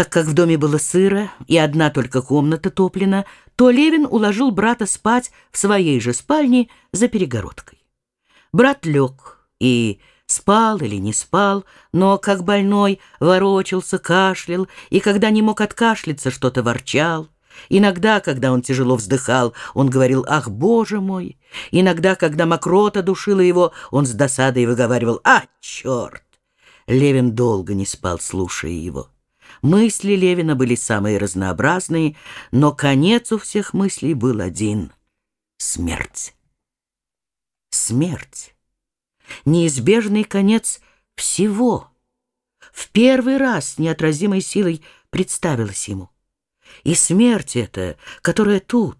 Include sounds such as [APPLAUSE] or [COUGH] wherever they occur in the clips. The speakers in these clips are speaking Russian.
Так как в доме было сыро и одна только комната топлена, то Левин уложил брата спать в своей же спальне за перегородкой. Брат лег и спал или не спал, но, как больной, ворочался, кашлял, и когда не мог откашляться, что-то ворчал. Иногда, когда он тяжело вздыхал, он говорил «Ах, Боже мой!» Иногда, когда мокрота душила его, он с досадой выговаривал «А, черт!» Левин долго не спал, слушая его. Мысли Левина были самые разнообразные, но конец у всех мыслей был один — смерть. Смерть. Неизбежный конец всего. В первый раз неотразимой силой представилась ему. И смерть эта, которая тут,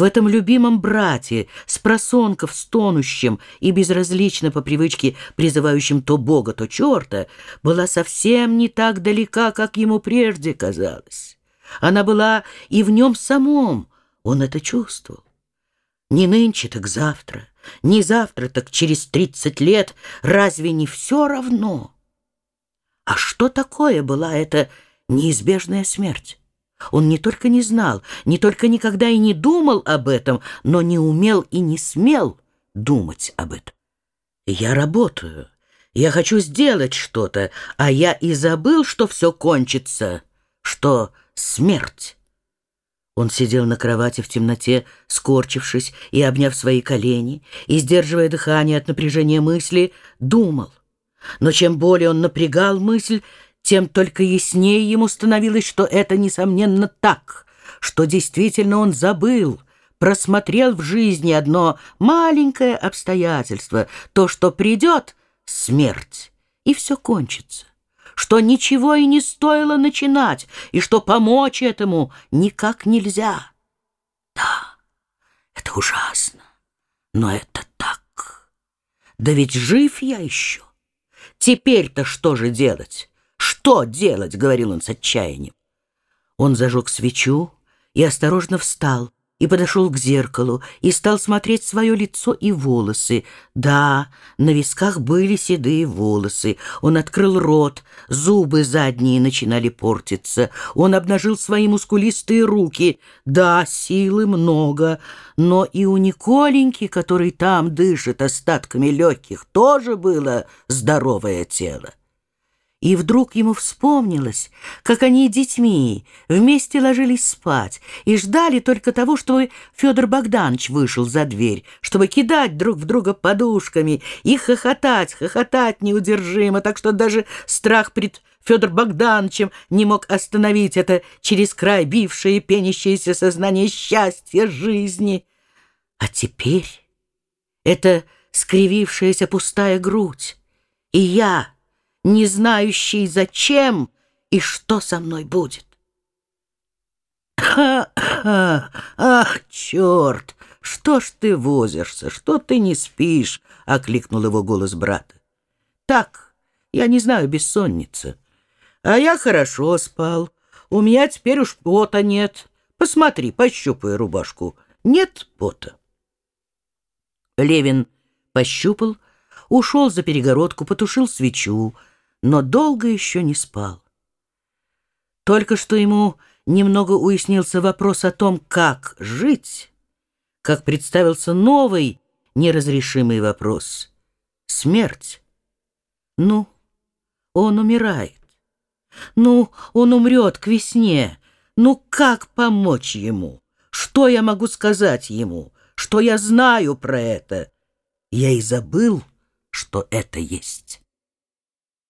в этом любимом брате, с просонков стонущим и безразлично по привычке призывающим то Бога, то черта, была совсем не так далека, как ему прежде казалось. Она была и в нем самом, он это чувствовал. Не нынче, так завтра, не завтра, так через тридцать лет, разве не все равно? А что такое была эта неизбежная смерть? Он не только не знал, не только никогда и не думал об этом, но не умел и не смел думать об этом. Я работаю, я хочу сделать что-то, а я и забыл, что все кончится, что смерть. Он сидел на кровати в темноте, скорчившись и обняв свои колени, и, сдерживая дыхание от напряжения мысли, думал. Но чем более он напрягал мысль, тем только яснее ему становилось, что это, несомненно, так, что действительно он забыл, просмотрел в жизни одно маленькое обстоятельство, то, что придет смерть, и все кончится, что ничего и не стоило начинать, и что помочь этому никак нельзя. Да, это ужасно, но это так. Да ведь жив я еще. Теперь-то что же делать? Что делать?» — говорил он с отчаянием. Он зажег свечу и осторожно встал, и подошел к зеркалу, и стал смотреть свое лицо и волосы. Да, на висках были седые волосы. Он открыл рот, зубы задние начинали портиться. Он обнажил свои мускулистые руки. Да, силы много, но и у Николеньки, который там дышит остатками легких, тоже было здоровое тело. И вдруг ему вспомнилось, как они детьми вместе ложились спать и ждали только того, чтобы Федор Богданович вышел за дверь, чтобы кидать друг в друга подушками и хохотать, хохотать неудержимо, так что даже страх пред Федор Богдановичем не мог остановить это через край бившее и пенящееся сознание счастья жизни. А теперь это скривившаяся пустая грудь, и я — не знающий зачем и что со мной будет. «Ха-ха! [LAUGHS] Ах, черт! Что ж ты возишься? Что ты не спишь?» — окликнул его голос брата. «Так, я не знаю, бессонница. А я хорошо спал. У меня теперь уж пота нет. Посмотри, пощупай рубашку. Нет пота». Левин пощупал, ушел за перегородку, потушил свечу, но долго еще не спал. Только что ему немного уяснился вопрос о том, как жить, как представился новый неразрешимый вопрос — смерть. Ну, он умирает. Ну, он умрет к весне. Ну, как помочь ему? Что я могу сказать ему? Что я знаю про это? Я и забыл, что это есть.